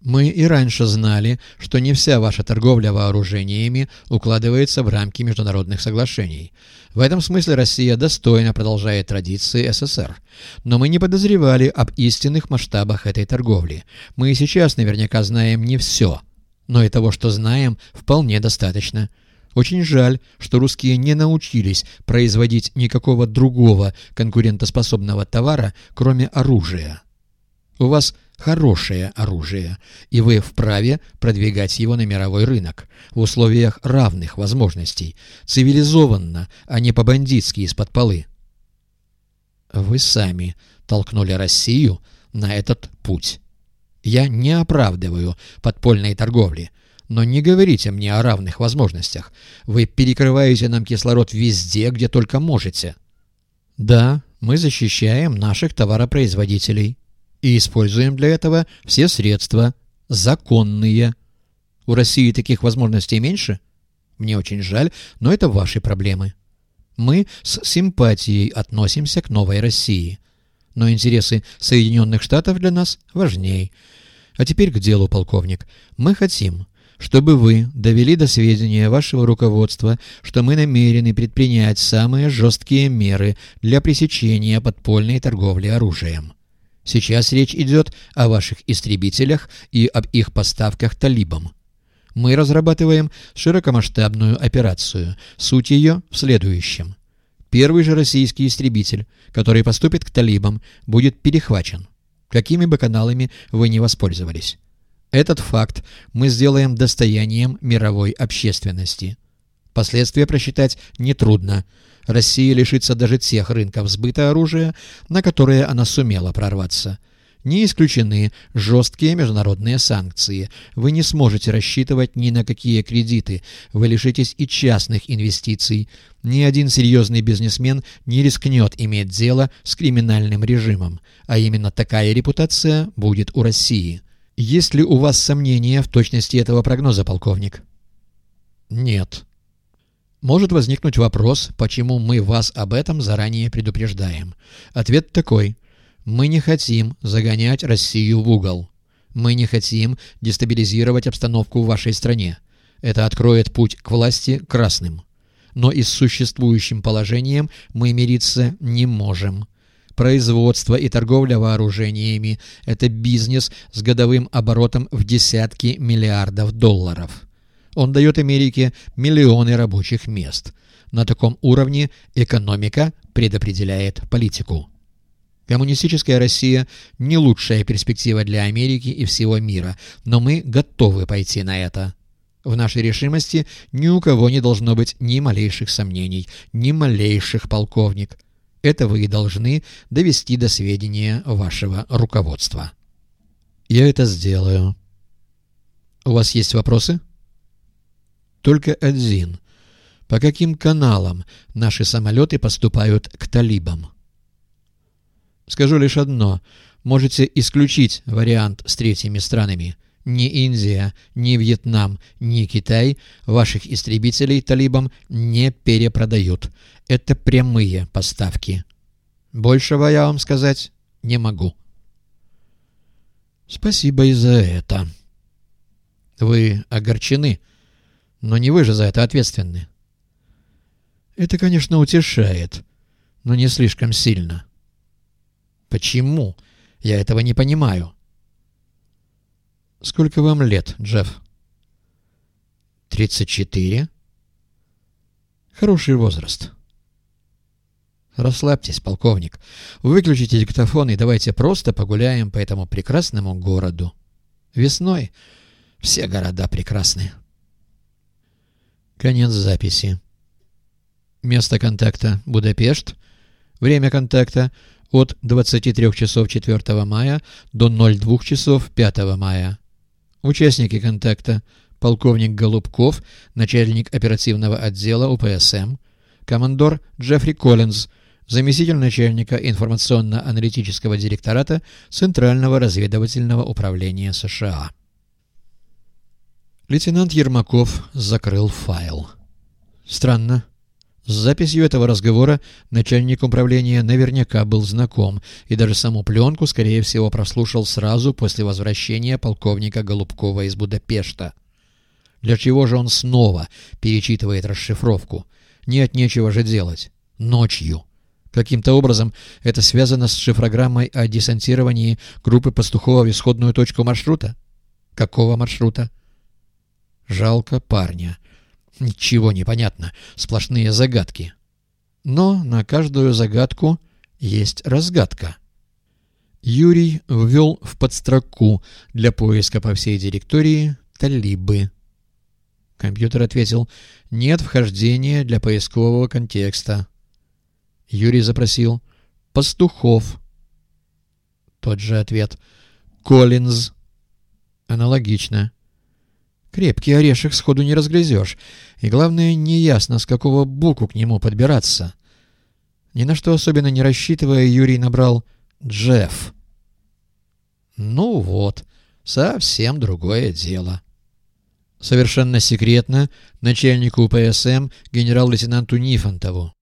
Мы и раньше знали, что не вся ваша торговля вооружениями укладывается в рамки международных соглашений. В этом смысле Россия достойно продолжает традиции СССР. Но мы не подозревали об истинных масштабах этой торговли. Мы и сейчас наверняка знаем не все. Но и того, что знаем, вполне достаточно. Очень жаль, что русские не научились производить никакого другого конкурентоспособного товара, кроме оружия. У вас хорошее оружие, и вы вправе продвигать его на мировой рынок в условиях равных возможностей, цивилизованно, а не по-бандитски из-под полы. Вы сами толкнули Россию на этот путь. Я не оправдываю подпольной торговли, но не говорите мне о равных возможностях. Вы перекрываете нам кислород везде, где только можете. Да, мы защищаем наших товаропроизводителей и используем для этого все средства, законные. У России таких возможностей меньше? Мне очень жаль, но это ваши проблемы. Мы с симпатией относимся к новой России. Но интересы Соединенных Штатов для нас важней. А теперь к делу, полковник. Мы хотим, чтобы вы довели до сведения вашего руководства, что мы намерены предпринять самые жесткие меры для пресечения подпольной торговли оружием. Сейчас речь идет о ваших истребителях и об их поставках талибам. Мы разрабатываем широкомасштабную операцию. Суть ее в следующем. Первый же российский истребитель, который поступит к талибам, будет перехвачен. Какими бы каналами вы ни воспользовались. Этот факт мы сделаем достоянием мировой общественности. Последствия просчитать нетрудно. Россия лишится даже тех рынков сбыта оружия, на которые она сумела прорваться. Не исключены жесткие международные санкции. Вы не сможете рассчитывать ни на какие кредиты. Вы лишитесь и частных инвестиций. Ни один серьезный бизнесмен не рискнет иметь дело с криминальным режимом. А именно такая репутация будет у России. Есть ли у вас сомнения в точности этого прогноза, полковник? Нет. Может возникнуть вопрос, почему мы вас об этом заранее предупреждаем. Ответ такой. Мы не хотим загонять Россию в угол. Мы не хотим дестабилизировать обстановку в вашей стране. Это откроет путь к власти красным. Но и с существующим положением мы мириться не можем. Производство и торговля вооружениями – это бизнес с годовым оборотом в десятки миллиардов долларов. Он дает Америке миллионы рабочих мест. На таком уровне экономика предопределяет политику. Коммунистическая Россия – не лучшая перспектива для Америки и всего мира, но мы готовы пойти на это. В нашей решимости ни у кого не должно быть ни малейших сомнений, ни малейших полковник. Это вы и должны довести до сведения вашего руководства. Я это сделаю. У вас есть вопросы? Только один. По каким каналам наши самолеты поступают к талибам? Скажу лишь одно. Можете исключить вариант с третьими странами. Ни Индия, ни Вьетнам, ни Китай ваших истребителей талибам не перепродают. Это прямые поставки. Большего я вам сказать не могу. Спасибо и за это. Вы огорчены, но не вы же за это ответственны. Это, конечно, утешает, но не слишком сильно. Почему? Я этого не понимаю. Сколько вам лет, Джефф? Тридцать четыре. Хороший возраст. Расслабьтесь, полковник. Выключите диктофон и давайте просто погуляем по этому прекрасному городу. Весной все города прекрасны. Конец записи. Место контакта Будапешт. Время контакта от 23 часов 4 мая до 02 часов 5 мая. Участники контакта. Полковник Голубков, начальник оперативного отдела УПСМ. Командор Джеффри Коллинз, заместитель начальника информационно-аналитического директората Центрального разведывательного управления США. Лейтенант Ермаков закрыл файл. Странно. С записью этого разговора начальник управления наверняка был знаком и даже саму пленку, скорее всего, прослушал сразу после возвращения полковника Голубкова из Будапешта. Для чего же он снова перечитывает расшифровку? Нет нечего же делать. Ночью. Каким-то образом это связано с шифрограммой о десантировании группы пастухова в исходную точку маршрута? Какого маршрута? Жалко парня. Ничего не понятно, сплошные загадки. Но на каждую загадку есть разгадка. Юрий ввел в подстроку для поиска по всей директории талибы. Компьютер ответил «Нет вхождения для поискового контекста». Юрий запросил «Пастухов». Тот же ответ «Коллинз». Аналогично. Крепкий орешек сходу не разгрызешь, и главное, неясно, с какого боку к нему подбираться. Ни на что особенно не рассчитывая, Юрий набрал «Джефф». Ну вот, совсем другое дело. Совершенно секретно начальнику ПСМ генерал-лейтенанту Нифонтову.